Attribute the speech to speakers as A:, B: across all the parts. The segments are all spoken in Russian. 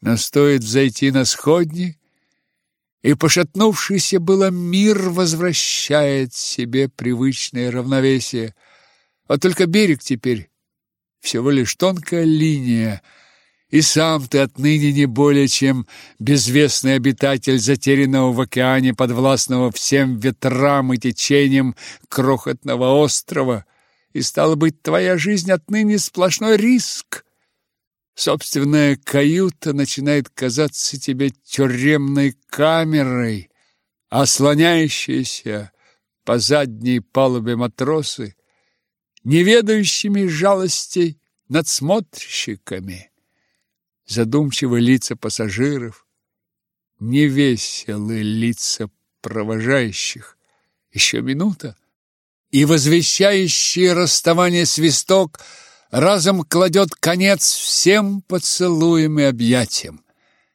A: Но стоит взойти на сходни, и пошатнувшийся было мир возвращает себе привычное равновесие. А только берег теперь всего лишь тонкая линия, и сам ты отныне не более чем безвестный обитатель затерянного в океане, подвластного всем ветрам и течениям крохотного острова, и стало быть, твоя жизнь отныне сплошной риск. Собственная каюта начинает казаться тебе тюремной камерой, а слоняющиеся по задней палубе матросы неведающими жалостей надсмотрщиками. Задумчивые лица пассажиров, невеселые лица провожающих. Еще минута, и возвещающий расставание свисток разом кладет конец всем поцелуям и объятиям.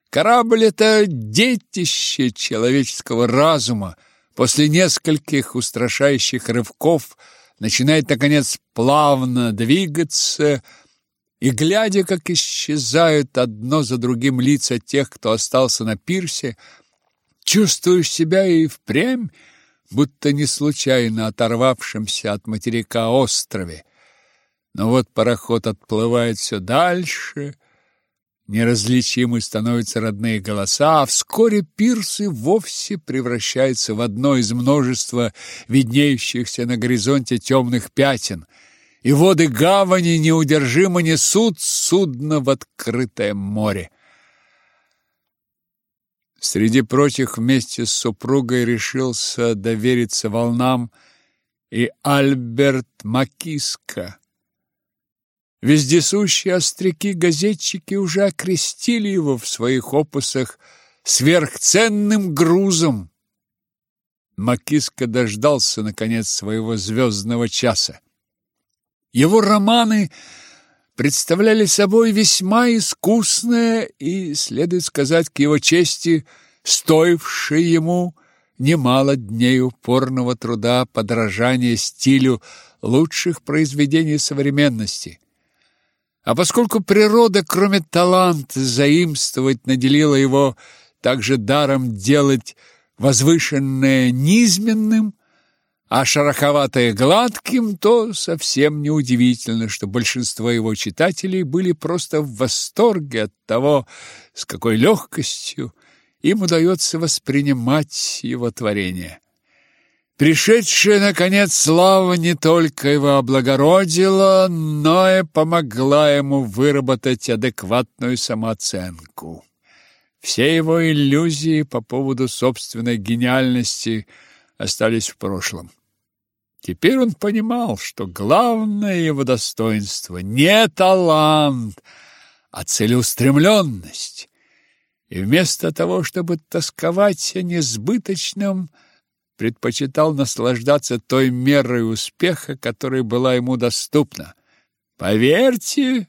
A: Корабль — это детище человеческого разума. После нескольких устрашающих рывков — начинает, наконец, плавно двигаться, и, глядя, как исчезают одно за другим лица тех, кто остался на пирсе, чувствуешь себя и впрямь, будто не случайно оторвавшимся от материка острове. Но вот пароход отплывает все дальше, Неразличимы становятся родные голоса, а вскоре пирсы вовсе превращаются в одно из множества виднеющихся на горизонте темных пятен, и воды гавани неудержимо несут судно в открытое море. Среди прочих вместе с супругой решился довериться волнам и Альберт Макиска, Вездесущие остряки-газетчики уже окрестили его в своих опусах сверхценным грузом. Макиска дождался, наконец, своего звездного часа. Его романы представляли собой весьма искусное и, следует сказать, к его чести, стоившее ему немало дней упорного труда подражания стилю лучших произведений современности. А поскольку природа, кроме таланта заимствовать, наделила его также даром делать возвышенное низменным, а шероховатое гладким, то совсем неудивительно, что большинство его читателей были просто в восторге от того, с какой легкостью им удается воспринимать его творение. Пришедшая, наконец, слава не только его облагородила, но и помогла ему выработать адекватную самооценку. Все его иллюзии по поводу собственной гениальности остались в прошлом. Теперь он понимал, что главное его достоинство не талант, а целеустремленность. И вместо того, чтобы тосковать о несбыточном, предпочитал наслаждаться той мерой успеха, которая была ему доступна. Поверьте,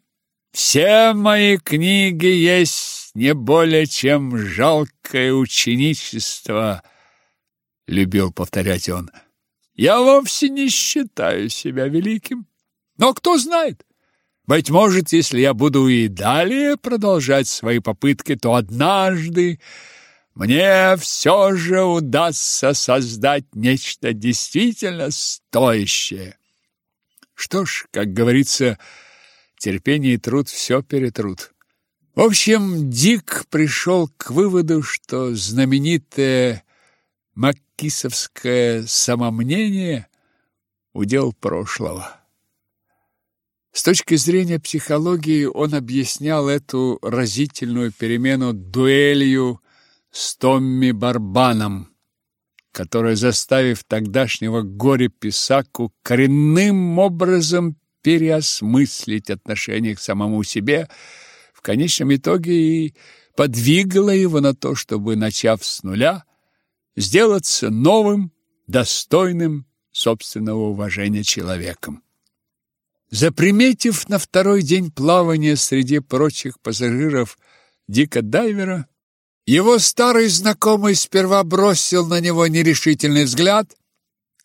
A: все мои книги есть не более чем жалкое ученичество, любил повторять он. Я вовсе не считаю себя великим. Но кто знает, быть может, если я буду и далее продолжать свои попытки, то однажды мне все же удастся создать нечто действительно стоящее. Что ж, как говорится, терпение и труд все перетрут. В общем, Дик пришел к выводу, что знаменитое маккисовское самомнение – удел прошлого. С точки зрения психологии он объяснял эту разительную перемену дуэлью с Томми Барбаном, которая, заставив тогдашнего горе-писаку коренным образом переосмыслить отношение к самому себе, в конечном итоге и подвигала его на то, чтобы, начав с нуля, сделаться новым, достойным собственного уважения человеком. Заприметив на второй день плавания среди прочих пассажиров Дика Дайвера, его старый знакомый сперва бросил на него нерешительный взгляд,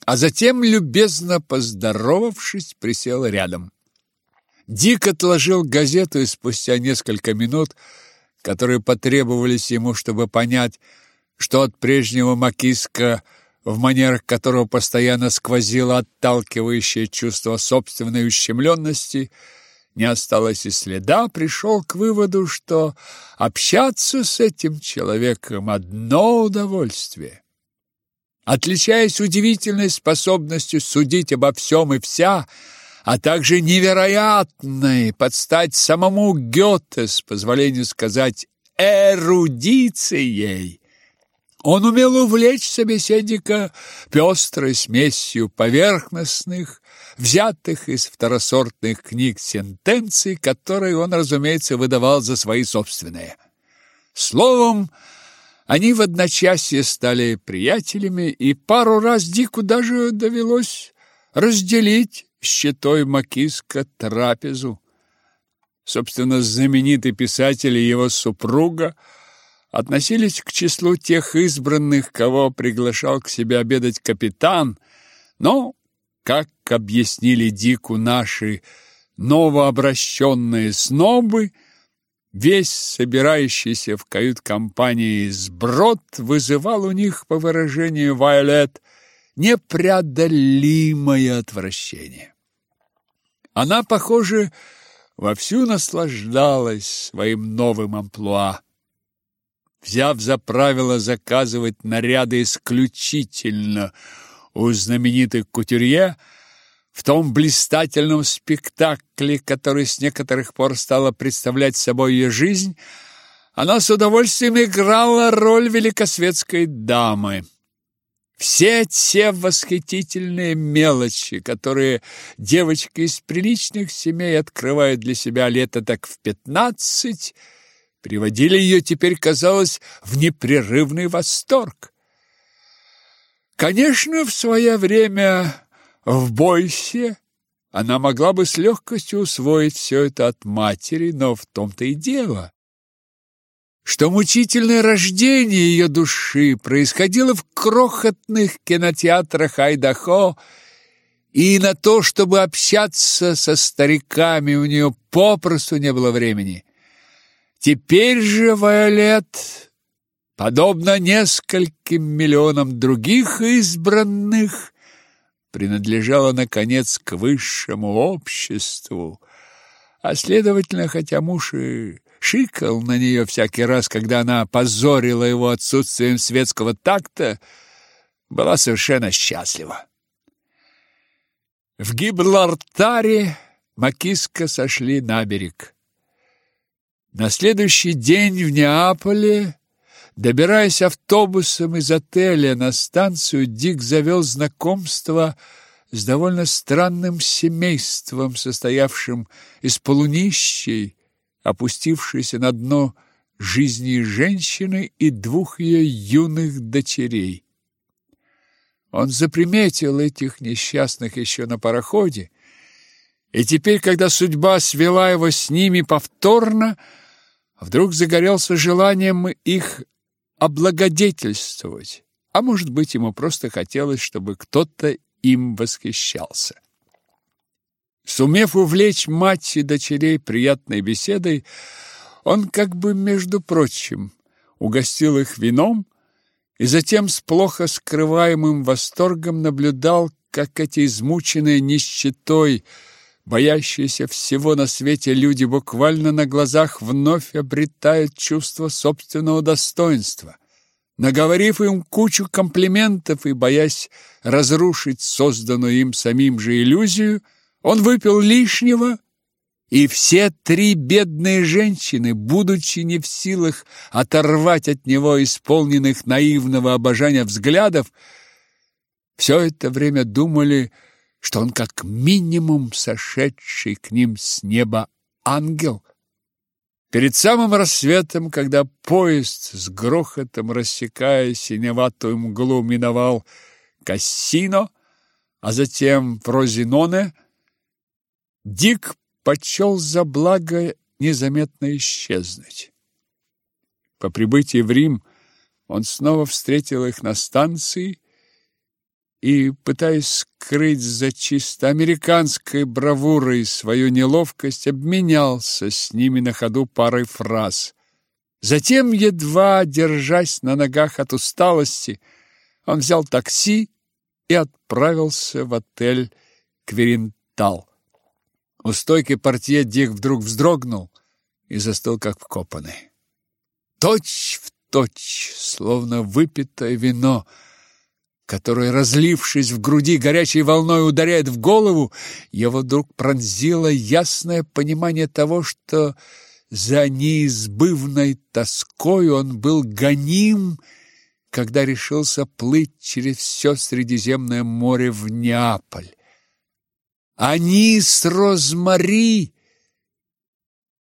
A: а затем, любезно поздоровавшись, присел рядом. Дик отложил газету и спустя несколько минут, которые потребовались ему, чтобы понять, что от прежнего Макиска, в манерах которого постоянно сквозило отталкивающее чувство собственной ущемленности, не осталось и следа, пришел к выводу, что общаться с этим человеком одно удовольствие. Отличаясь удивительной способностью судить обо всем и вся, а также невероятной под стать самому Гёте, с позволения сказать, эрудицией, он умел увлечь собеседника пестрой смесью поверхностных, взятых из второсортных книг сентенций, которые он, разумеется, выдавал за свои собственные. Словом, они в одночасье стали приятелями, и пару раз Дику даже довелось разделить щитой Макиска трапезу. Собственно, знаменитый писатель и его супруга относились к числу тех избранных, кого приглашал к себе обедать капитан, но, как объяснили Дику наши новообращенные снобы, Весь собирающийся в кают-компании сброд вызывал у них, по выражению Вайолет, непреодолимое отвращение. Она, похоже, вовсю наслаждалась своим новым амплуа. Взяв за правило заказывать наряды исключительно у знаменитых кутюрье, в том блистательном спектакле, который с некоторых пор стала представлять собой ее жизнь, она с удовольствием играла роль великосветской дамы. Все те восхитительные мелочи, которые девочки из приличных семей открывают для себя лето так в пятнадцать, приводили ее теперь, казалось, в непрерывный восторг. Конечно, в свое время в Бойсе она могла бы с легкостью усвоить все это от матери, но в том-то и дело, что мучительное рождение ее души происходило в крохотных кинотеатрах Айдахо, и на то, чтобы общаться со стариками, у нее попросту не было времени. Теперь же Вайолет, подобно нескольким миллионам других избранных, принадлежала, наконец, к высшему обществу, а, следовательно, хотя муж и шикал на нее всякий раз, когда она позорила его отсутствием светского такта, была совершенно счастлива. В Гибралтаре Макиска сошли на берег. На следующий день в Неаполе Добираясь автобусом из отеля на станцию, Дик завел знакомство с довольно странным семейством, состоявшим из полунищей, опустившейся на дно жизни женщины и двух ее юных дочерей. Он заприметил этих несчастных еще на пароходе, и теперь, когда судьба свела его с ними повторно, вдруг загорелся желанием их облагодетельствовать, а может быть, ему просто хотелось, чтобы кто-то им восхищался. Сумев увлечь мать и дочерей приятной беседой, он как бы, между прочим, угостил их вином и затем с плохо скрываемым восторгом наблюдал, как эти измученные нищетой, боящиеся всего на свете люди буквально на глазах вновь обретают чувство собственного достоинства. Наговорив им кучу комплиментов и боясь разрушить созданную им самим же иллюзию, он выпил лишнего, и все три бедные женщины, будучи не в силах оторвать от него исполненных наивного обожания взглядов, все это время думали, что он как минимум сошедший к ним с неба ангел. Перед самым рассветом, когда поезд с грохотом рассекая синеватую мглу миновал Кассино, а затем Фрозиноне, Дик почел за благо незаметно исчезнуть. По прибытии в Рим он снова встретил их на станции и, пытаясь скрыть за чисто американской бравурой свою неловкость, обменялся с ними на ходу парой фраз. Затем, едва держась на ногах от усталости, он взял такси и отправился в отель Кверинтал. У стойки портье Дик вдруг вздрогнул и застыл, как вкопанный. Точь в точь, словно выпитое вино, которое, разлившись в груди горячей волной, ударяет в голову, его вдруг пронзило ясное понимание того, что за неизбывной тоской он был гоним, когда решился плыть через все Средиземное море в Неаполь. Они с Розмари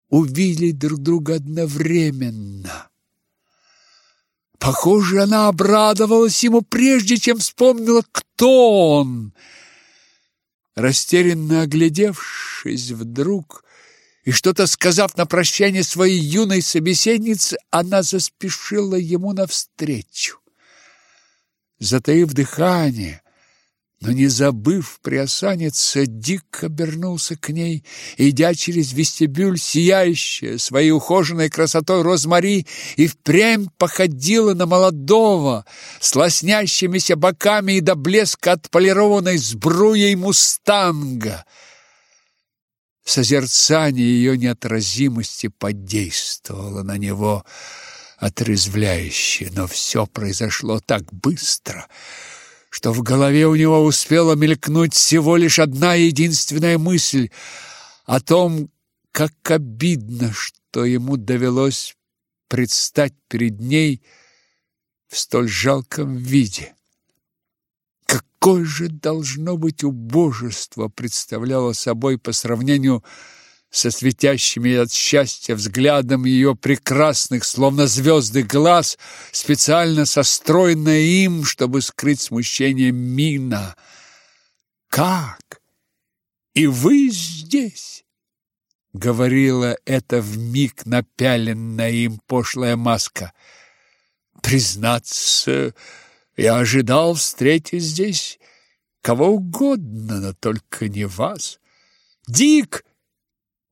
A: увидели друг друга одновременно. Похоже, она обрадовалась ему прежде, чем вспомнила, кто он. Растерянно оглядевшись вдруг и что-то сказав на прощание своей юной собеседнице, она заспешила ему навстречу. Затаив дыхание, но не забыв приосаниться, Дик обернулся к ней, идя через вестибюль, сияющая своей ухоженной красотой Розмари, и впрямь походила на молодого, с лоснящимися боками и до блеска отполированной сбруей мустанга — Созерцание ее неотразимости подействовало на него отрезвляюще, но все произошло так быстро, что в голове у него успела мелькнуть всего лишь одна единственная мысль о том, как обидно, что ему довелось предстать перед ней в столь жалком виде. Какое же должно быть убожество представляло собой по сравнению со светящими от счастья взглядом ее прекрасных, словно звезды, глаз, специально состроенная им, чтобы скрыть смущение мина. «Как? И вы здесь?» — говорила эта вмиг напяленная им пошлая маска. «Признаться...» Я ожидал встретить здесь кого угодно, но только не вас. Дик!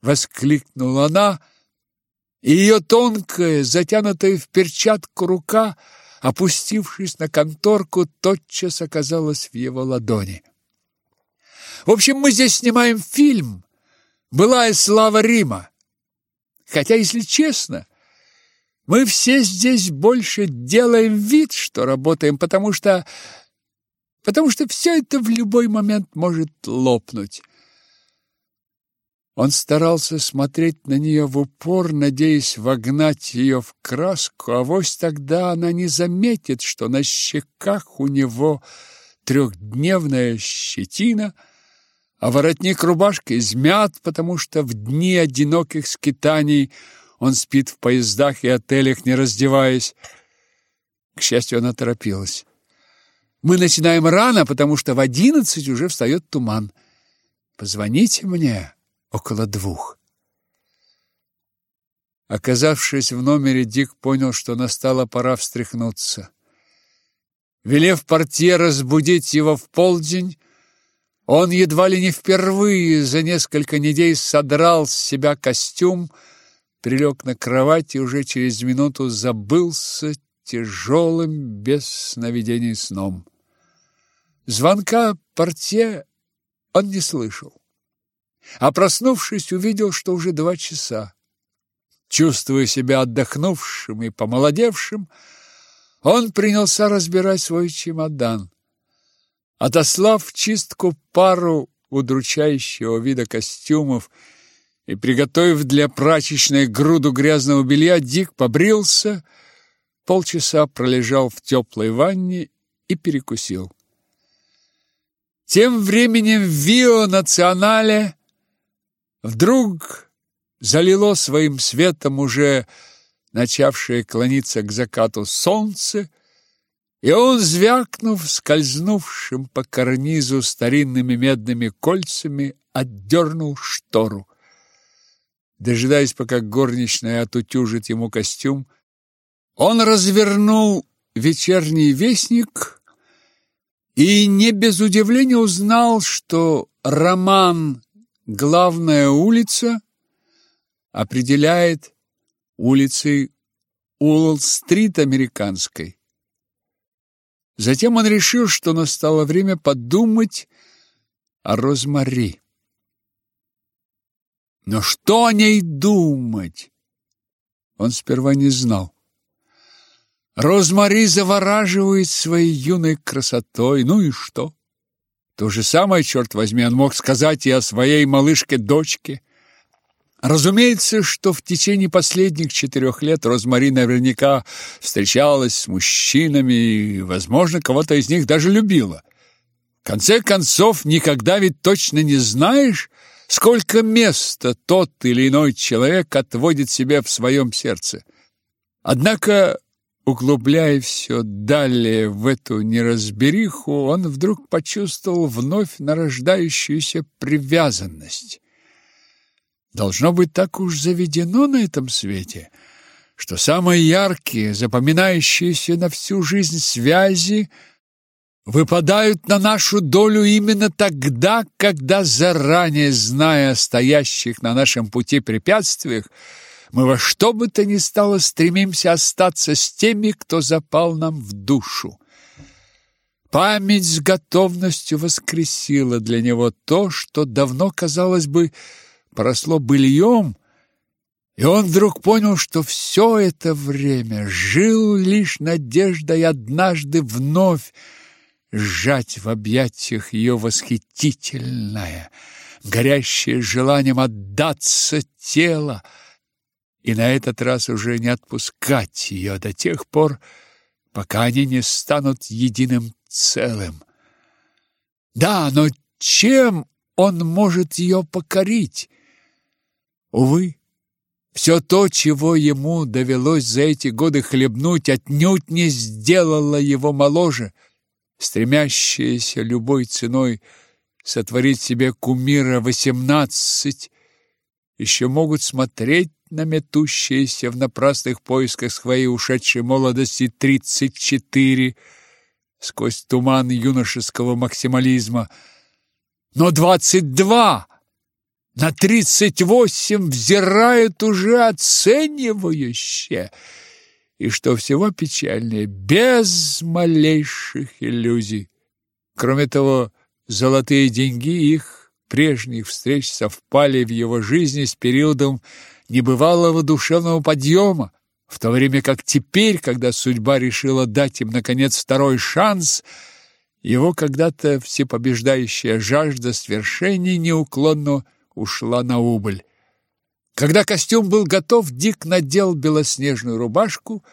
A: Воскликнула она, и ее тонкая, затянутая в перчатку рука, опустившись на конторку, тотчас оказалась в его ладони. В общем, мы здесь снимаем фильм «Былая слава Рима». Хотя, если честно, мы все здесь больше делаем вид, что работаем, потому что потому что все это в любой момент может лопнуть. Он старался смотреть на нее в упор, надеясь вогнать ее в краску, а вось тогда она не заметит, что на щеках у него трехдневная щетина, а воротник рубашки измят, потому что в дни одиноких скитаний – он спит в поездах и отелях, не раздеваясь. К счастью, она торопилась. Мы начинаем рано, потому что в одиннадцать уже встает туман. Позвоните мне около двух. Оказавшись в номере, Дик понял, что настала пора встряхнуться. Велев портье разбудить его в полдень, он едва ли не впервые за несколько недель содрал с себя костюм, прилег на кровать и уже через минуту забылся тяжелым, без сновидений сном. Звонка портье он не слышал. А проснувшись, увидел, что уже два часа. Чувствуя себя отдохнувшим и помолодевшим, он принялся разбирать свой чемодан. Отослав в чистку пару удручающего вида костюмов и, приготовив для прачечной груду грязного белья, Дик побрился, полчаса пролежал в теплой ванне и перекусил. Тем временем в Вио-Национале вдруг залило своим светом уже начавшее клониться к закату солнце, и он, звякнув, скользнувшим по карнизу старинными медными кольцами, отдернул штору. Дожидаясь, пока горничная отутюжит ему костюм, он развернул вечерний вестник и не без удивления узнал, что роман «Главная улица» определяет улицей Уолл-стрит американской. Затем он решил, что настало время подумать о Розмари. Но что о ней думать? Он сперва не знал. Розмари завораживает своей юной красотой. Ну и что? То же самое, черт возьми, он мог сказать и о своей малышке-дочке. Разумеется, что в течение последних четырех лет Розмари наверняка встречалась с мужчинами и, возможно, кого-то из них даже любила. В конце концов, никогда ведь точно не знаешь, сколько места тот или иной человек отводит себе в своем сердце. Однако, углубляя все далее в эту неразбериху, он вдруг почувствовал вновь нарождающуюся привязанность. Должно быть так уж заведено на этом свете, что самые яркие, запоминающиеся на всю жизнь связи выпадают на нашу долю именно тогда, когда, заранее зная о стоящих на нашем пути препятствиях, мы во что бы то ни стало стремимся остаться с теми, кто запал нам в душу. Память с готовностью воскресила для него то, что давно, казалось бы, поросло быльем, и он вдруг понял, что все это время жил лишь надеждой однажды вновь сжать в объятиях ее восхитительное, горящее желанием отдаться тело, и на этот раз уже не отпускать ее до тех пор, пока они не станут единым целым. Да, но чем он может ее покорить? Увы, все то, чего ему довелось за эти годы хлебнуть, отнюдь не сделало его моложе. Стремящиеся любой ценой сотворить себе кумира восемнадцать, еще могут смотреть на метущиеся в напрасных поисках своей ушедшей молодости тридцать четыре сквозь туман юношеского максимализма. Но двадцать два на тридцать восемь взирает уже оценивающе, и, что всего печальнее, без малейших иллюзий. Кроме того, золотые деньги их прежних встреч совпали в его жизни с периодом небывалого душевного подъема, в то время как теперь, когда судьба решила дать им, наконец, второй шанс – его когда-то всепобеждающая жажда свершений неуклонно ушла на убыль. Когда костюм был готов, Дик надел белоснежную рубашку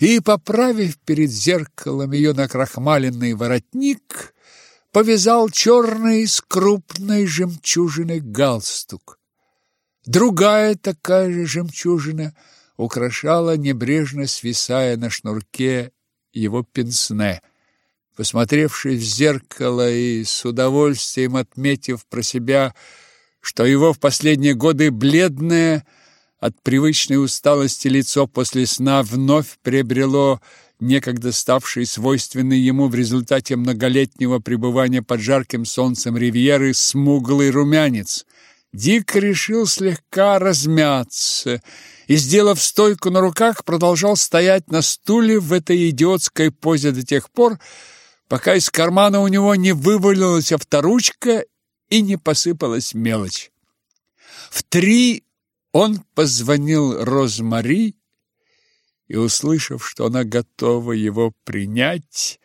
A: и, поправив перед зеркалом ее накрахмаленный воротник, повязал черный с крупной жемчужиной галстук. Другая такая же жемчужина украшала, небрежно свисая на шнурке, его пенсне. Посмотревшись в зеркало и с удовольствием отметив про себя, что его в последние годы бледное от привычной усталости лицо после сна вновь приобрело некогда ставший свойственный ему в результате многолетнего пребывания под жарким солнцем ривьеры смуглый румянец. Дик решил слегка размяться и, сделав стойку на руках, продолжал стоять на стуле в этой идиотской позе до тех пор, пока из кармана у него не вывалилась авторучка и не посыпалась мелочь. В три он позвонил Розмари и, услышав, что она готова его принять,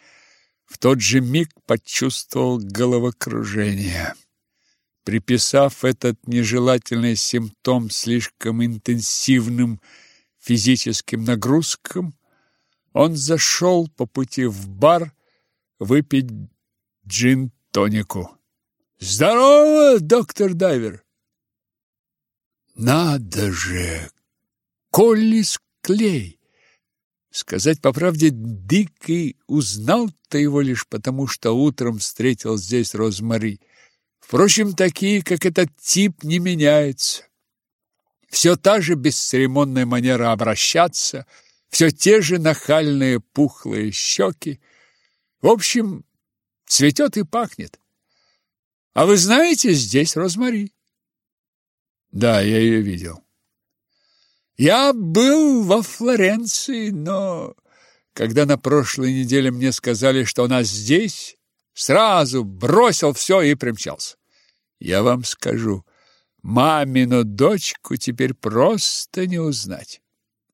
A: в тот же миг почувствовал головокружение. Приписав этот нежелательный симптом слишком интенсивным физическим нагрузкам, он зашел по пути в бар выпить джин-тонику. Здорово, доктор Дайвер. Надо же! Колли Склей! Сказать по правде, Дик и узнал-то его лишь потому, что утром встретил здесь Розмари. Впрочем, такие, как этот тип, не меняются. Все та же бесцеремонная манера обращаться, все те же нахальные пухлые щеки. В общем, цветет и пахнет. А вы знаете, здесь Розмари. Да, я ее видел. Я был во Флоренции, но когда на прошлой неделе мне сказали, что она здесь, сразу бросил все и примчался. Я вам скажу, мамину дочку теперь просто не узнать.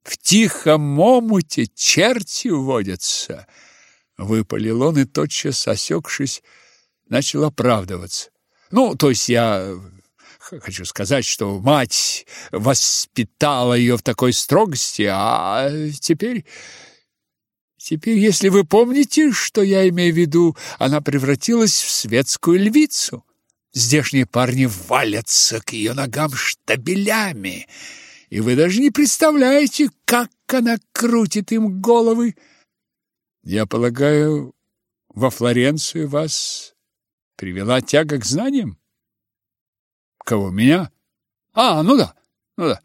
A: В тихом омуте черти водятся. Выпалил он и тотчас, осекшись, начал оправдываться. Ну, то есть я хочу сказать, что мать воспитала ее в такой строгости, а теперь... Теперь, если вы помните, что я имею в виду, она превратилась в светскую львицу. Здешние парни валятся к ее ногам штабелями, и вы даже не представляете, как она крутит им головы. Я полагаю, во Флоренцию вас привела тяга к знаниям? Кого, меня? А, ну да, ну да.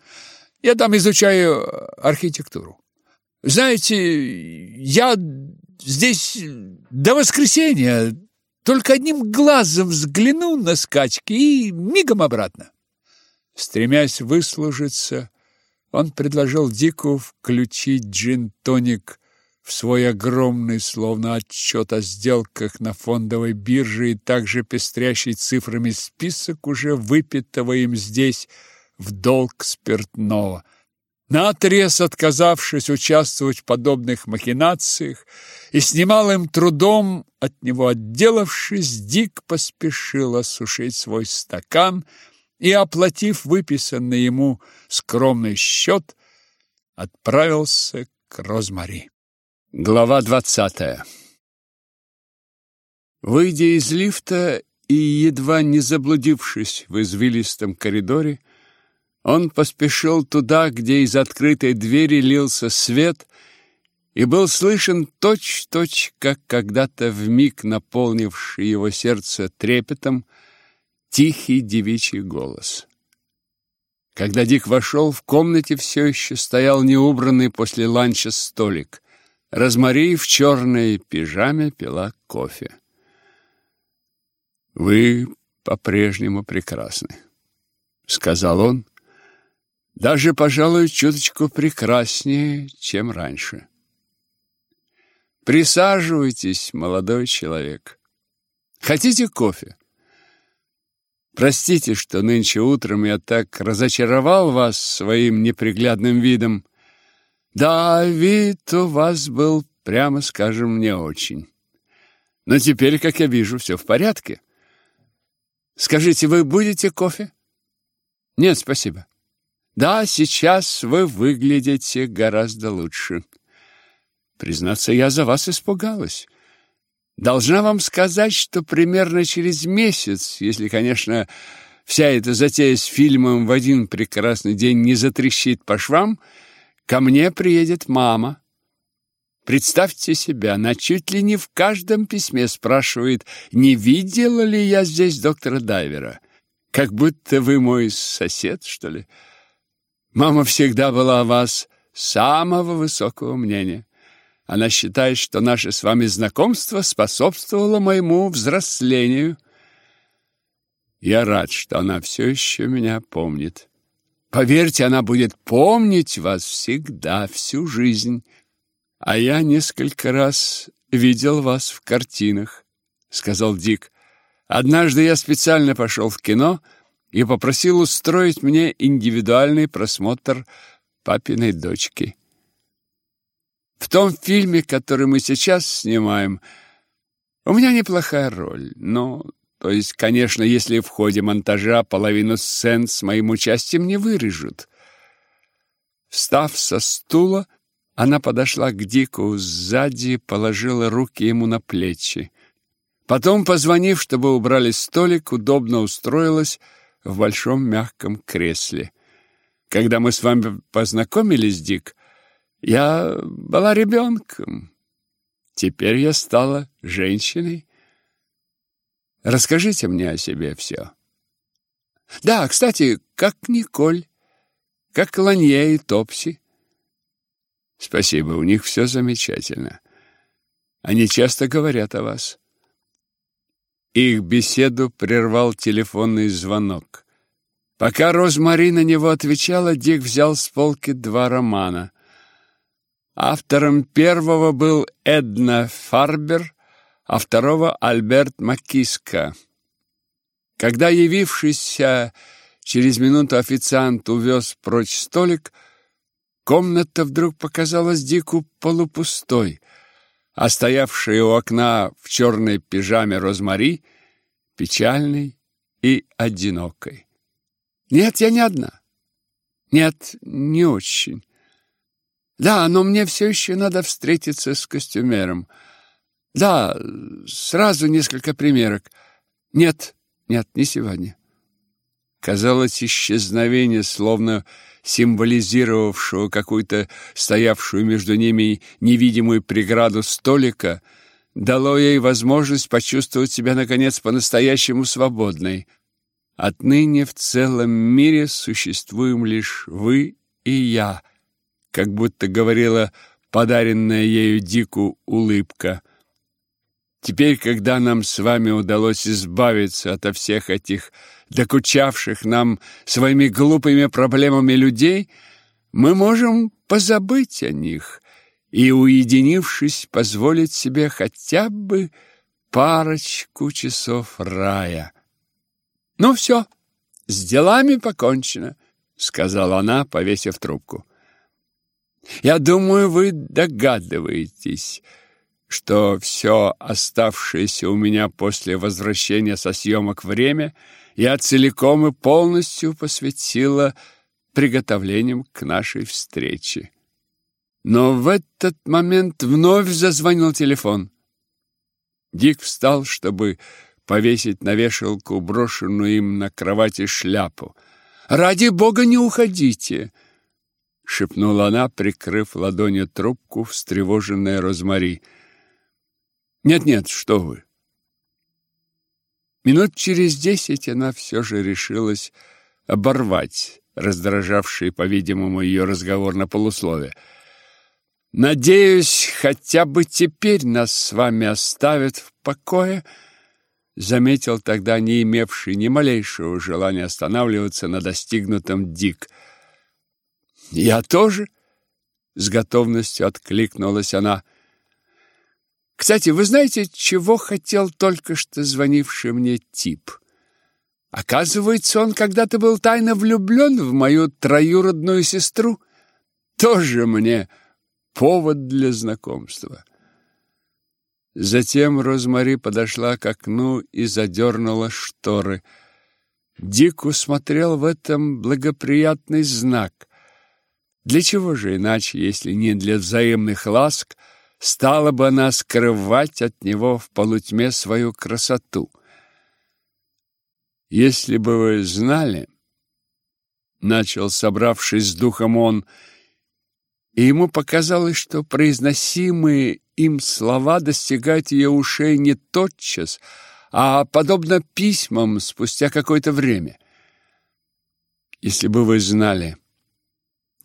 A: Я там изучаю архитектуру. Знаете, я здесь до воскресенья только одним глазом взгляну на скачки и мигом обратно. Стремясь выслужиться, он предложил Дику включить джин-тоник в свой огромный, словно отчет о сделках на фондовой бирже и также пестрящий цифрами список уже выпитого им здесь в долг спиртного. Наотрез отказавшись участвовать в подобных махинациях и с немалым трудом от него отделавшись, Дик поспешил осушить свой стакан и, оплатив выписанный ему скромный счет, отправился к Розмари. Глава двадцатая Выйдя из лифта и едва не заблудившись в извилистом коридоре, он поспешил туда, где из открытой двери лился свет, и был слышен точь-точь, как когда-то вмиг наполнивший его сердце трепетом, тихий девичий голос. Когда Дик вошел, в комнате все еще стоял неубранный после ланча столик. Розмари в черной пижаме пила кофе. «Вы по-прежнему прекрасны», — сказал он, «даже, пожалуй, чуточку прекраснее, чем раньше». «Присаживайтесь, молодой человек. Хотите кофе?» Простите, что нынче утром я так разочаровал вас своим неприглядным видом. Да, вид у вас был, прямо скажем, не очень. Но теперь, как я вижу, все в порядке. Скажите, вы будете кофе? Нет, спасибо. Да, сейчас вы выглядите гораздо лучше. Признаться, я за вас испугалась. Должна вам сказать, что примерно через месяц, если, конечно, вся эта затея с фильмом в один прекрасный день не затрещит по швам, Ко мне приедет мама. Представьте себя, она чуть ли не в каждом письме спрашивает, не видела ли я здесь доктора Дайвера. Как будто вы мой сосед, что ли. Мама всегда была о вас самого высокого мнения. Она считает, что наше с вами знакомство способствовало моему взрослению. Я рад, что она все еще меня помнит. Поверьте, она будет помнить вас всегда, всю жизнь. А я несколько раз видел вас в картинах, сказал Дик. Однажды я специально пошел в кино и попросил устроить мне индивидуальный просмотр папиной дочки. В том фильме, который мы сейчас снимаем, у меня неплохая роль, но то есть, конечно, если в ходе монтажа половину сцен с моим участием не вырежут. Встав со стула, она подошла к Дику сзади, положила руки ему на плечи. Потом, позвонив, чтобы убрали столик, удобно устроилась в большом мягком кресле. Когда мы с вами познакомились, Дик, я была ребенком. Теперь я стала женщиной. Расскажите мне о себе все. Да, кстати, как Николь, как Ланье и Топси. Спасибо, у них все замечательно. Они часто говорят о вас. Их беседу прервал телефонный звонок.
B: Пока Розмари на него отвечала, Дик взял с полки два романа. Автором первого был Эдна Фарбер, а второго Альберт Макиска. Когда явившийся через минуту официант увез прочь столик, комната вдруг показалась Дику полупустой, а стоявшая у окна в черной пижаме Розмари печальной и одинокой. Нет, я не одна. Нет, не очень. Да, но мне все еще надо встретиться с костюмером. Да, сразу несколько примерок. Нет, нет, не сегодня. Казалось, исчезновение, словно символизировавшего какую-то стоявшую между ними невидимую преграду столика, дало ей возможность почувствовать себя, наконец, по-настоящему свободной. Отныне в целом мире существуем лишь вы и я, как будто говорила подаренная ею Дику улыбка. Теперь, когда нам с вами удалось избавиться от всех этих докучавших нам своими глупыми проблемами людей, мы можем позабыть о них и, уединившись, позволить себе хотя бы парочку часов рая. «Ну все, с делами покончено», — сказала она, повесив трубку. «Я думаю, вы догадываетесь, что все оставшееся у меня после возвращения со съемок время я целиком и полностью посвятила приготовлениям к нашей встрече». Но в этот момент вновь зазвонил телефон. Дик встал, чтобы повесить на вешалку брошенную им на кровати шляпу. «Ради бога, не уходите!» — шепнула она, прикрыв ладонью трубку, встревоженная Розмари. «Нет-нет, что вы!» Минут через десять она все же решилась оборвать раздражавший, по-видимому, ее разговор на полуслове. «Надеюсь, хотя бы теперь нас с вами оставят в покое», заметил тогда не имевший ни малейшего желания останавливаться на достигнутом Дик. «Я тоже?» — с готовностью откликнулась она. «Кстати, вы знаете, чего хотел только что звонивший мне тип?» Оказывается, он когда-то был тайно влюблен в мою троюродную сестру. Тоже мне повод для знакомства. Затем Розмари подошла к окну и задернула шторы. Дик усмотрел в этом благоприятный знак. Для чего же иначе, если не для взаимных ласк, стала бы она скрывать от него в полутьме свою красоту? Если бы вы знали, начал, собравшись с духом он, и ему показалось, что произносимые им слова достигают ее ушей не тотчас, а подобно письмам спустя какое-то время. Если бы вы знали,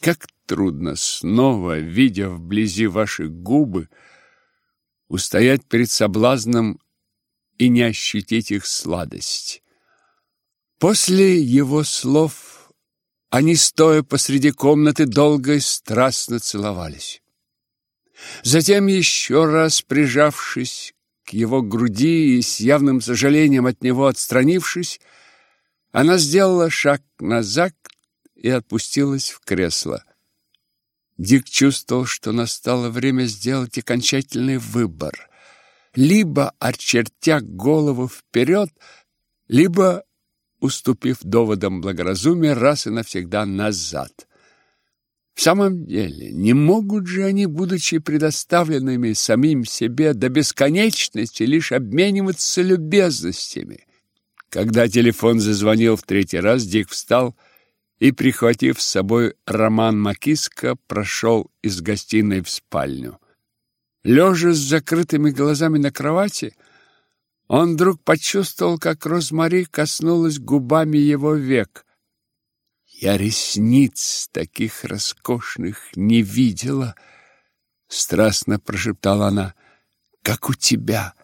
B: как трудно снова, видя вблизи ваши губы, устоять перед соблазном и не ощутить их сладость. После его слов они, стоя посреди комнаты, долго и страстно целовались. Затем, еще раз прижавшись к его груди и с явным сожалением от него отстранившись, она сделала шаг назад и отпустилась в кресло. Дик чувствовал, что настало время сделать окончательный выбор. Либо, очертя голову вперед, либо, уступив доводам благоразумия, раз и навсегда назад. В самом деле, не могут же они, будучи предоставленными самим себе до бесконечности, лишь обмениваться любезностями. Когда телефон зазвонил в третий раз, Дик встал прихватив с собой роман Макиска, прошел из гостиной в спальню. Лежа с закрытыми глазами на кровати, он вдруг почувствовал, как Розмари коснулась губами его век – я ресниц таких роскошных не видела, страстно прошептала она, как у тебя.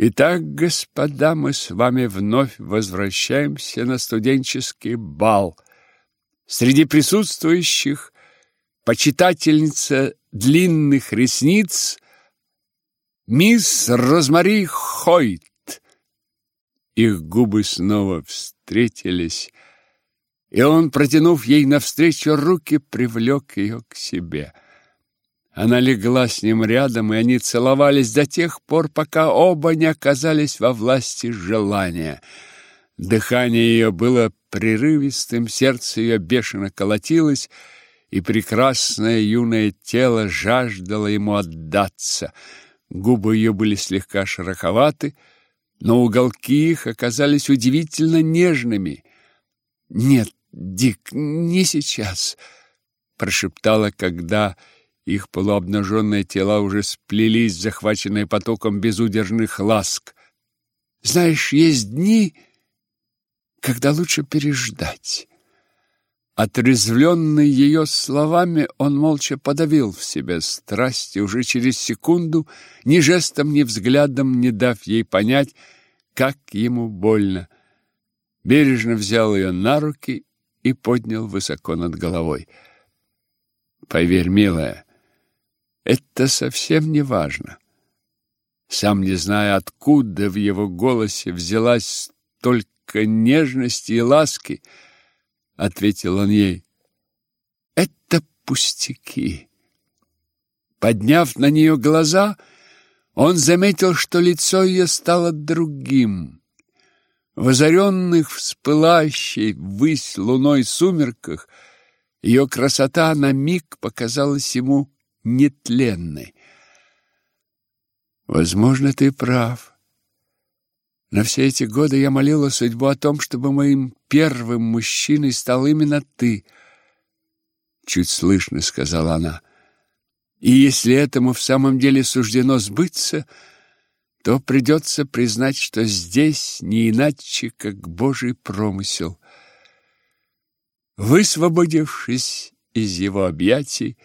B: Итак, господа, мы с вами вновь возвращаемся на студенческий бал. Среди присутствующих почитательница длинных ресниц мисс Розмари Хойт. Их губы снова встретились, и он, протянув ей навстречу руки, привлек ее к себе. Она легла с ним рядом, и они целовались до тех пор, пока оба не оказались во власти желания. Дыхание ее было прерывистым, сердце ее бешено колотилось, и прекрасное юное тело жаждало ему отдаться. Губы ее были слегка широковаты, но уголки их оказались удивительно нежными. «Нет, Дик, не сейчас», — прошептала, когда их полуобнаженные тела уже сплелись, захваченные потоком безудержных ласк. «Знаешь, есть дни, когда лучше переждать». Отрезвленный ее словами, он молча подавил в себе страсть и уже через секунду, ни жестом, ни взглядом не дав ей понять, как ему больно, бережно взял ее на руки и поднял высоко над головой. «Поверь, милая, это совсем не важно. Сам не зная, откуда в его голосе взялась столько нежности и ласки, ответил он ей. Это пустяки. Подняв на нее глаза, он заметил, что лицо ее стало другим. В озаренных, вспылающей ввысь луной сумерках ее красота на миг показалась ему нетленной. Возможно, ты прав. На все эти годы я молила судьбу о том, чтобы моим первым мужчиной стал именно ты. Чуть слышно сказала она. И если этому в самом деле суждено сбыться, то придется признать, что здесь не иначе, как Божий промысел. Высвободившись из его объятий,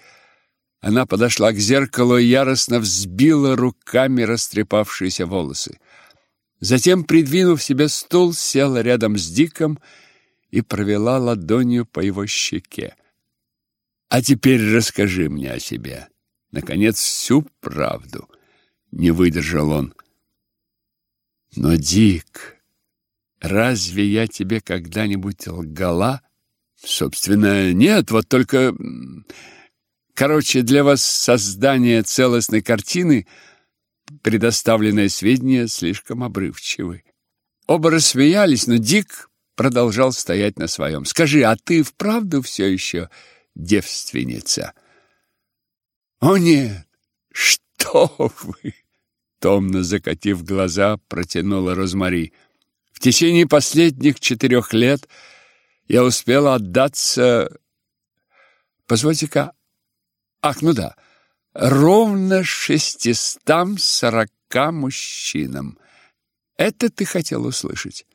B: она подошла к зеркалу и яростно взбила руками растрепавшиеся волосы. Затем, придвинув себе стул, села рядом с Диком и провела ладонью по его щеке. «А теперь расскажи мне о себе. Наконец, всю правду». Не выдержал он. «Но, Дик, разве я тебе когда-нибудь лгала?» «Собственно, нет, вот только...» Короче, для вас создание целостной картины предоставленные сведения слишком обрывчивы. Оба рассмеялись, но Дик продолжал стоять на своем. «Скажи, а ты вправду все еще девственница?» «О, нет! Что вы!» Томно закатив глаза, протянула Розмари. «В течение последних четырех лет я успела отдаться... Позвольте-ка, Ах, ну да, ровно шестистам сорока мужчинам. Это ты хотел услышать?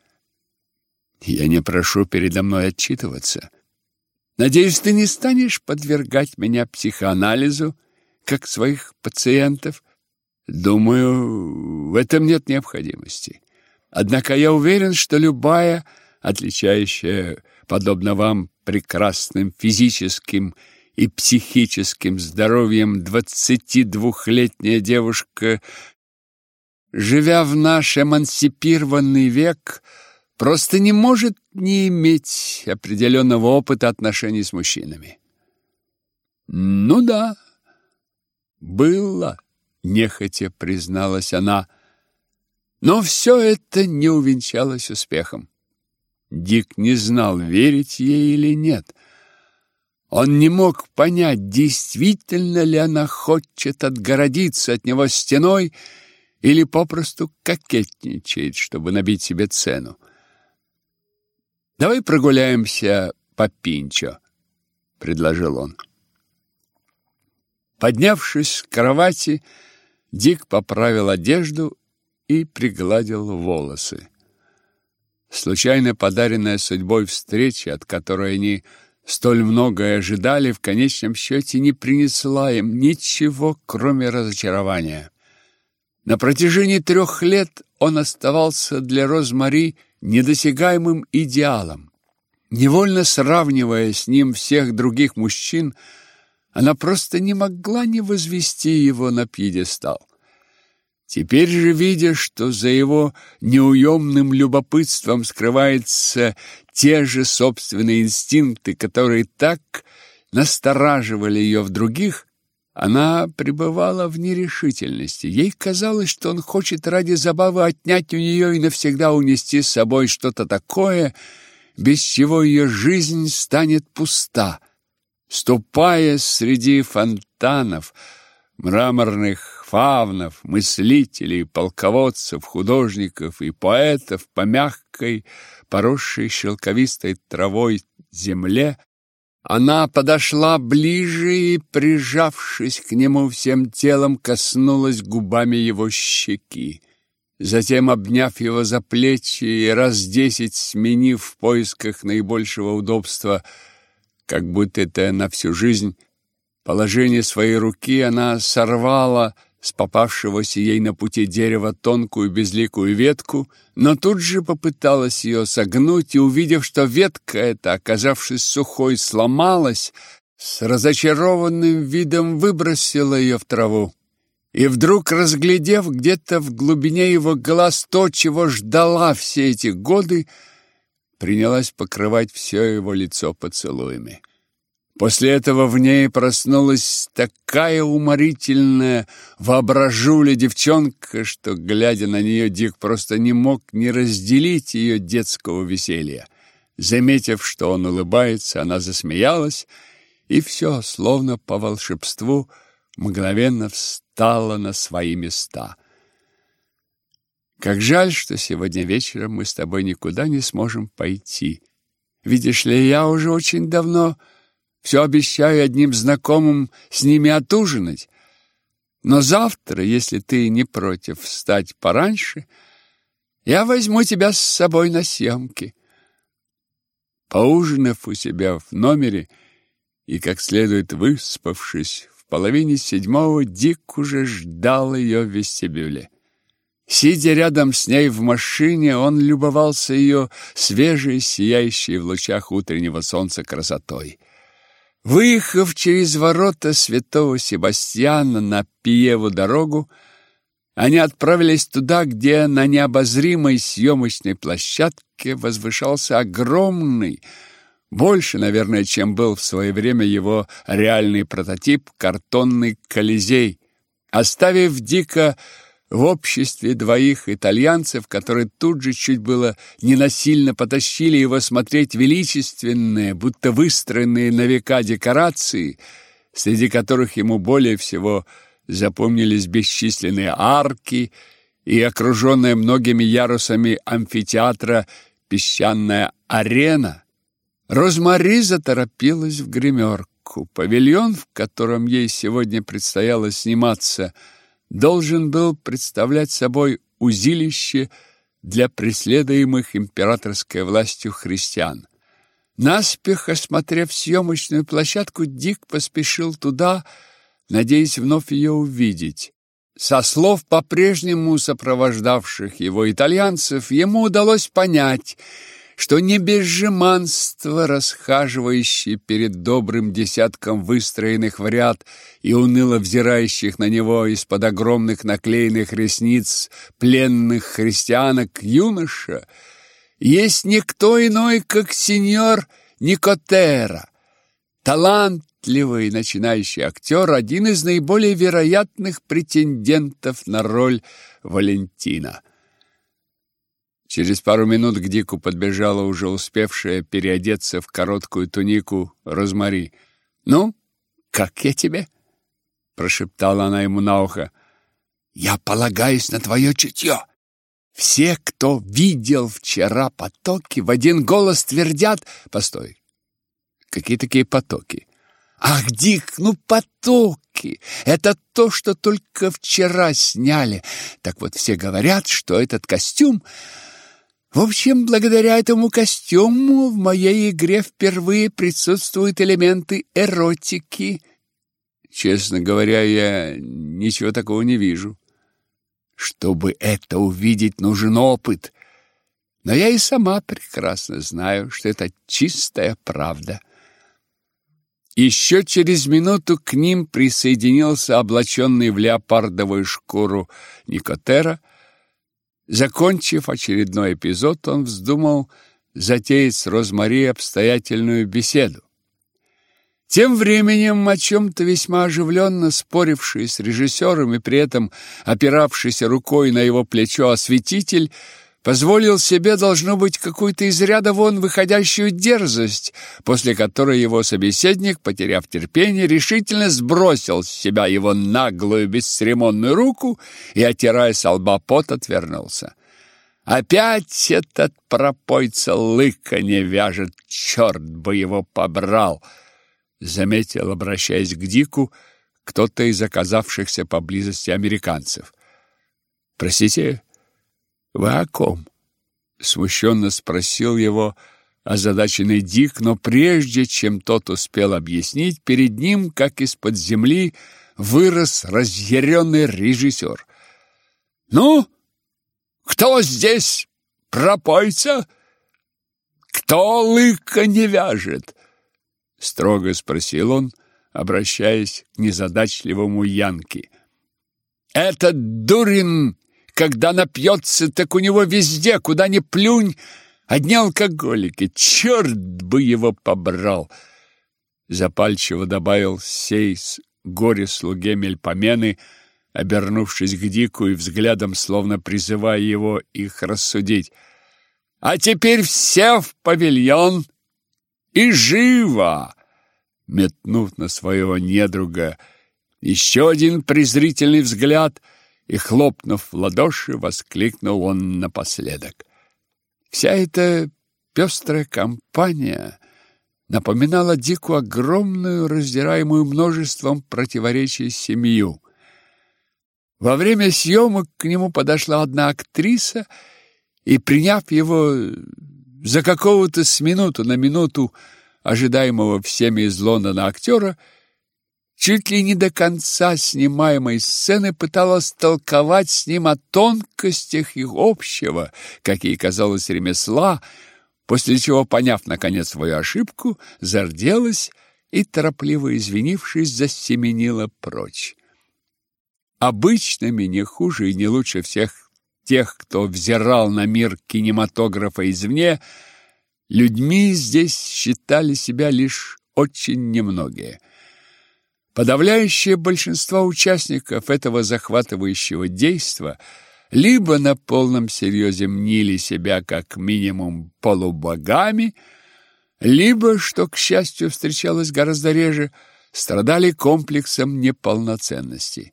B: Я не прошу передо мной отчитываться. Надеюсь, ты не станешь подвергать меня психоанализу, как своих пациентов. Думаю, в этом нет необходимости. Однако я уверен, что любая, отличающая, подобно вам, прекрасным физическим и психическим здоровьем двадцатидвухлетняя девушка, живя в наш эмансипированный век, просто не может не иметь определенного опыта отношений с мужчинами. Ну да, было, нехотя призналась она, но все это не увенчалось успехом. Дик не знал, верить ей или нет — он не мог понять, действительно ли она хочет отгородиться от него стеной или попросту кокетничает, чтобы набить себе цену. «Давай прогуляемся по Пинчо», — предложил он. Поднявшись с кровати, Дик поправил одежду и пригладил волосы. Случайно подаренная судьбой встреча, от которой они столь многое ожидали, в конечном счете не принесла им ничего, кроме разочарования. На протяжении трех лет он оставался для Розмари недосягаемым идеалом. Невольно сравнивая с ним всех других мужчин, она просто не могла не возвести его на пьедестал. Теперь же, видя, что за его неуемным любопытством скрываются те же собственные инстинкты, которые так настораживали ее в других, она пребывала в нерешительности. Ей казалось, что он хочет ради забавы отнять у нее и навсегда унести с собой что-то такое, без чего ее жизнь станет пуста. Ступая среди фонтанов, мраморных фавнов, мыслителей, полководцев, художников и поэтов по мягкой, поросшей шелковистой травой земле, она подошла ближе и, прижавшись к нему всем телом, коснулась губами его щеки. Затем, обняв его за плечи и раз десять сменив в поисках наибольшего удобства, как будто это на всю жизнь, положение своей руки она сорвала с попавшегося ей на пути дерева тонкую безликую ветку, но тут же попыталась ее согнуть и, увидев, что ветка эта, оказавшись сухой, сломалась, с разочарованным видом выбросила ее в траву. И вдруг, разглядев где-то в глубине его глаз то, чего ждала все эти годы, принялась покрывать все его лицо поцелуями. После этого в ней проснулась такая уморительная воображуля девчонка, что, глядя на нее, Дик просто не мог не разделить ее детского веселья. Заметив, что он улыбается, она засмеялась, и все, словно по волшебству, мгновенно встала на свои места. «Как жаль, что сегодня вечером мы с тобой никуда не сможем пойти. Видишь ли, я уже очень давно все обещаю одним знакомым с ними отужинать. Но завтра, если ты не против встать пораньше, я возьму тебя с собой на съемки. Поужинав у себя в номере и как следует выспавшись, в половине седьмого Дик уже ждал ее в вестибюле. Сидя рядом с ней в машине, он любовался ее свежей, сияющей в лучах утреннего солнца красотой. Выехав через ворота святого Себастьяна на Пиеву дорогу, они отправились туда, где на необозримой съемочной площадке возвышался огромный, больше, наверное, чем был в свое время его реальный прототип, картонный Колизей. Оставив дико в обществе двоих итальянцев, которые тут же чуть было не насильно потащили его смотреть величественные, будто выстроенные на века декорации, среди которых ему более всего запомнились бесчисленные арки и окруженная многими ярусами амфитеатра песчаная арена. Розмари заторопилась в гримерку. Павильон, в котором ей сегодня предстояло сниматься – должен был представлять собой узилище для преследуемых императорской властью христиан. Наспех осмотрев съемочную площадку, Дик поспешил туда, надеясь вновь ее увидеть. Со слов по-прежнему сопровождавших его итальянцев, ему удалось понять – что не без жеманства, расхаживающий перед добрым десятком выстроенных в ряд и уныло взирающих на него из-под огромных наклеенных ресниц пленных христианок юноша, есть никто иной, как сеньор Никотера, талантливый начинающий актер, один из наиболее вероятных претендентов на роль Валентина. Через пару минут к Дику подбежала уже успевшая переодеться в короткую тунику Розмари. «Ну, как я тебе?» — прошептала она ему на ухо. «Я полагаюсь на твое чутье. Все, кто видел вчера потоки, в один голос твердят... Постой, какие такие потоки? Ах, Дик, ну потоки! Это то, что только вчера сняли. Так вот, все говорят, что этот костюм в общем, благодаря этому костюму в моей игре впервые присутствуют элементы эротики. Честно говоря, я ничего такого не вижу. Чтобы это увидеть, нужен опыт. Но я и сама прекрасно знаю, что это чистая правда. Еще через минуту к ним присоединился облаченный в леопардовую шкуру Никотера. Закончив очередной эпизод, он вздумал затеять с Розмари обстоятельную беседу. Тем временем, о чем-то весьма оживленно споривший с режиссером и при этом опиравшийся рукой на его плечо осветитель, позволил себе, должно быть, какую-то из ряда вон выходящую дерзость, после которой его собеседник, потеряв терпение, решительно сбросил с себя его наглую бесцеремонную руку и, отирая с лба пот, отвернулся. «Опять этот пропойца лыка не вяжет, черт бы его побрал!» заметил, обращаясь к Дику, кто-то из оказавшихся поблизости американцев. «Простите, «Вы о ком?» — смущенно спросил его озадаченный Дик, но прежде чем тот успел объяснить, перед ним, как из-под земли, вырос разъяренный режиссер. «Ну, кто здесь пропойца? Кто лыка не вяжет?» — строго спросил он, обращаясь к незадачливому Янке. «Этот дурин когда напьется, так у него везде, куда ни плюнь, одни алкоголики. Черт бы его побрал!» Запальчиво добавил Сейс горе-слуге Мельпомены, обернувшись к Дику и взглядом, словно призывая его их рассудить. «А теперь все в павильон и живо!» Метнув на своего недруга еще один презрительный взгляд — и, хлопнув в ладоши, воскликнул он напоследок. Вся эта пестрая компания напоминала Дику огромную, раздираемую множеством противоречий семью. Во время съемок к нему подошла одна актриса и, приняв его за какого-то с минуту на минуту ожидаемого всеми из Лондона актера, чуть ли не до конца снимаемой сцены пыталась толковать с ним о тонкостях их общего, какие казалось, ремесла, после чего, поняв, наконец, свою ошибку, зарделась и, торопливо извинившись, засеменила прочь. Обычными не хуже и не лучше всех тех, кто взирал на мир кинематографа извне, людьми здесь считали себя лишь очень немногие – Подавляющее большинство участников этого захватывающего действа либо на полном серьезе мнили себя как минимум полубогами, либо, что, к счастью, встречалось гораздо реже, страдали комплексом неполноценности.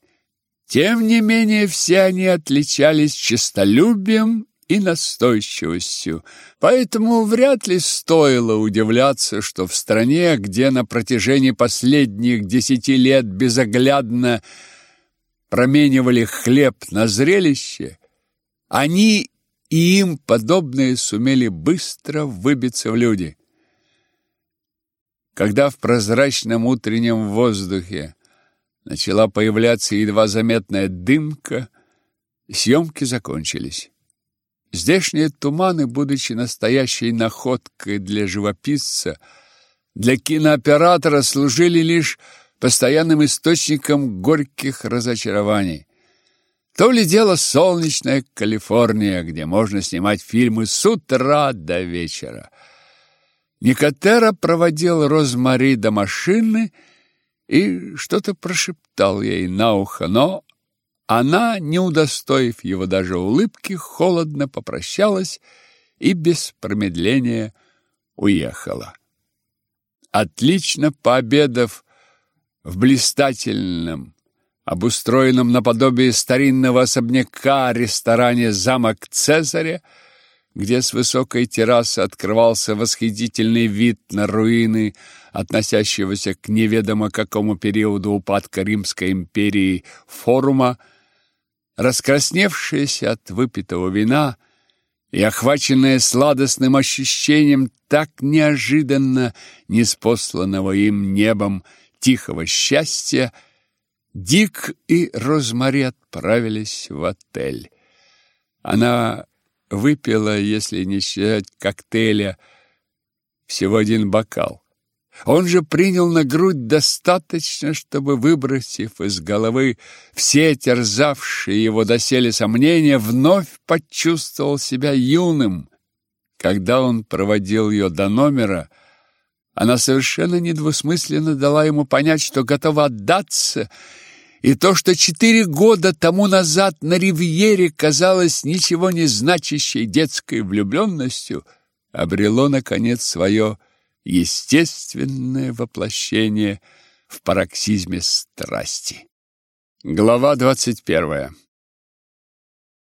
B: Тем не менее, все они отличались честолюбием и настойчивостью. Поэтому вряд ли стоило удивляться, что в стране, где на протяжении последних десяти лет безоглядно променивали хлеб на зрелище, они и им подобные сумели быстро выбиться в люди. Когда в прозрачном утреннем воздухе начала появляться едва заметная дымка, съемки закончились. Здешние туманы, будучи настоящей находкой для живописца, для кинооператора служили лишь постоянным источником горьких разочарований. То ли дело солнечная Калифорния, где можно снимать фильмы с утра до вечера. Никотера проводил Розмари до машины и что-то прошептал ей на ухо, но она, не удостоив его даже улыбки, холодно попрощалась и без промедления уехала. Отлично пообедав в блистательном, обустроенном наподобие старинного особняка ресторане «Замок Цезаря», где с высокой террасы открывался восхитительный вид на руины, относящегося к неведомо какому периоду упадка Римской империи форума, раскрасневшаяся от выпитого вина и охваченная сладостным ощущением так неожиданно неспосланного им небом тихого счастья, Дик и Розмари отправились в отель. Она выпила, если не считать коктейля, всего один бокал. Он же принял на грудь достаточно, чтобы, выбросив из головы все терзавшие его доселе сомнения, вновь почувствовал себя юным. Когда он проводил ее до номера, она совершенно недвусмысленно дала ему понять, что готова отдаться, и то, что четыре года тому назад на ривьере казалось ничего не значащей детской влюбленностью, обрело, наконец, свое естественное воплощение в пароксизме страсти. Глава двадцать первая